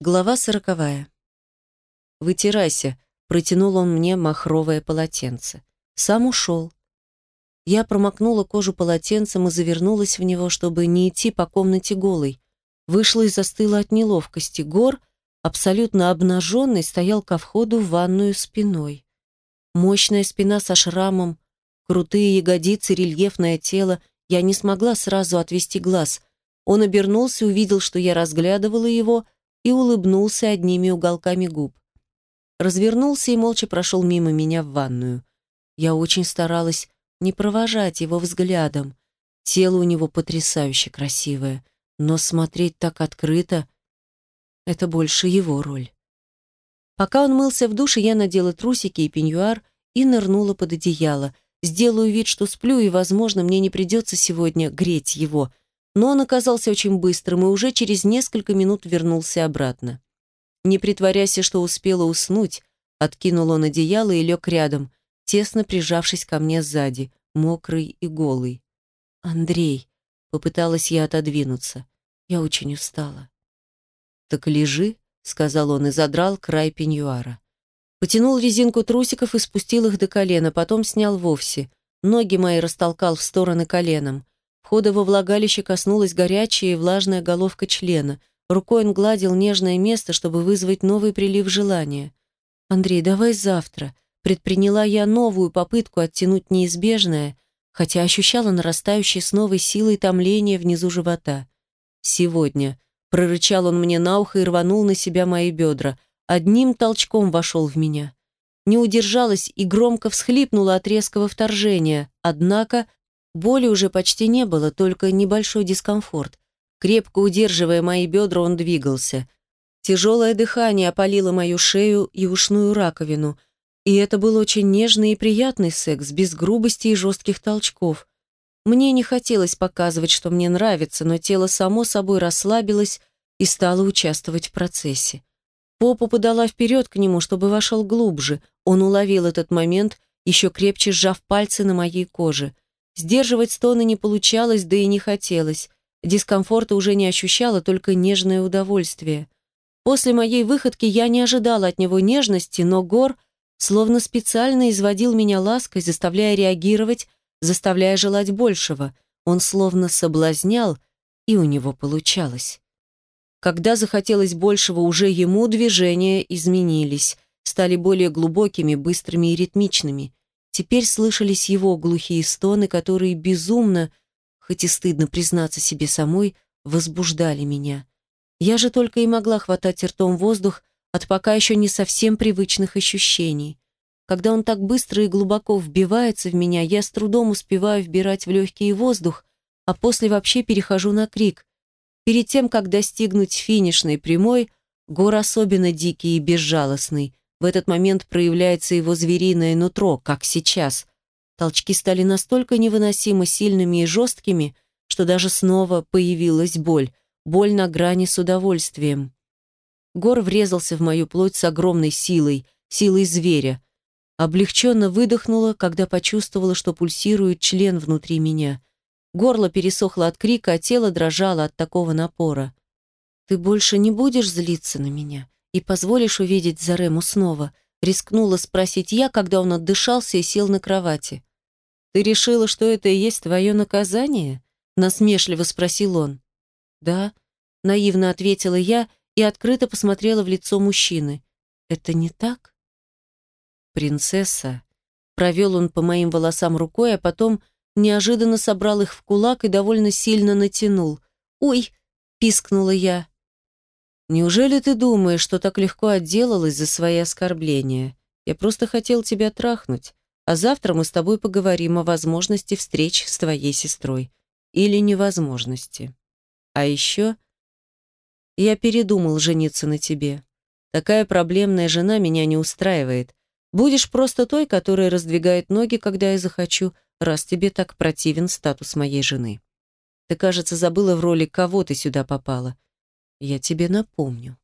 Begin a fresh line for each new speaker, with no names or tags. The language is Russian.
Глава сороковая. «Вытирайся», — протянул он мне махровое полотенце. Сам ушел. Я промокнула кожу полотенцем и завернулась в него, чтобы не идти по комнате голой. Вышла и застыла от неловкости. Гор, абсолютно обнаженный, стоял ко входу в ванную спиной. Мощная спина со шрамом, крутые ягодицы, рельефное тело. Я не смогла сразу отвести глаз. Он обернулся, увидел, что я разглядывала его — и улыбнулся одними уголками губ. Развернулся и молча прошел мимо меня в ванную. Я очень старалась не провожать его взглядом. Тело у него потрясающе красивое, но смотреть так открыто — это больше его роль. Пока он мылся в душе, я надела трусики и пеньюар и нырнула под одеяло. Сделаю вид, что сплю, и, возможно, мне не придется сегодня греть его — но он оказался очень быстрым и уже через несколько минут вернулся обратно. Не притворяйся, что успела уснуть, откинул он одеяло и лег рядом, тесно прижавшись ко мне сзади, мокрый и голый. «Андрей», — попыталась я отодвинуться, — «я очень устала». «Так лежи», — сказал он и задрал край пеньюара. Потянул резинку трусиков и спустил их до колена, потом снял вовсе. Ноги мои растолкал в стороны коленом. Входа во влагалище коснулась горячая и влажная головка члена. Рукой он гладил нежное место, чтобы вызвать новый прилив желания. «Андрей, давай завтра». Предприняла я новую попытку оттянуть неизбежное, хотя ощущала нарастающее с новой силой томление внизу живота. «Сегодня», — прорычал он мне на ухо и рванул на себя мои бедра. Одним толчком вошел в меня. Не удержалась и громко всхлипнула от резкого вторжения, однако Боли уже почти не было, только небольшой дискомфорт. Крепко удерживая мои бедра, он двигался. Тяжелое дыхание опалило мою шею и ушную раковину. И это был очень нежный и приятный секс, без грубости и жестких толчков. Мне не хотелось показывать, что мне нравится, но тело само собой расслабилось и стало участвовать в процессе. Попу подала вперед к нему, чтобы вошел глубже. Он уловил этот момент, еще крепче сжав пальцы на моей коже – Сдерживать стоны не получалось, да и не хотелось. Дискомфорта уже не ощущала, только нежное удовольствие. После моей выходки я не ожидала от него нежности, но Гор словно специально изводил меня лаской, заставляя реагировать, заставляя желать большего. Он словно соблазнял, и у него получалось. Когда захотелось большего, уже ему движения изменились, стали более глубокими, быстрыми и ритмичными. Теперь слышались его глухие стоны, которые безумно, хоть и стыдно признаться себе самой, возбуждали меня. Я же только и могла хватать ртом воздух от пока еще не совсем привычных ощущений. Когда он так быстро и глубоко вбивается в меня, я с трудом успеваю вбирать в легкий воздух, а после вообще перехожу на крик. Перед тем, как достигнуть финишной прямой, гор особенно дикий и безжалостный, в этот момент проявляется его звериное нутро, как сейчас. Толчки стали настолько невыносимо сильными и жесткими, что даже снова появилась боль. Боль на грани с удовольствием. Гор врезался в мою плоть с огромной силой, силой зверя. Облегченно выдохнула, когда почувствовала, что пульсирует член внутри меня. Горло пересохло от крика, а тело дрожало от такого напора. «Ты больше не будешь злиться на меня?» И позволишь увидеть Зарему снова?» Рискнула спросить я, когда он отдышался и сел на кровати. «Ты решила, что это и есть твое наказание?» Насмешливо спросил он. «Да», — наивно ответила я и открыто посмотрела в лицо мужчины. «Это не так?» «Принцесса», — провел он по моим волосам рукой, а потом неожиданно собрал их в кулак и довольно сильно натянул. «Ой!» — пискнула я. Неужели ты думаешь, что так легко отделалась за свои оскорбления? Я просто хотел тебя трахнуть, а завтра мы с тобой поговорим о возможности встреч с твоей сестрой. Или невозможности. А еще я передумал жениться на тебе. Такая проблемная жена меня не устраивает. Будешь просто той, которая раздвигает ноги, когда я захочу, раз тебе так противен статус моей жены. Ты, кажется, забыла в роли, кого ты сюда попала. Я тебе напомню.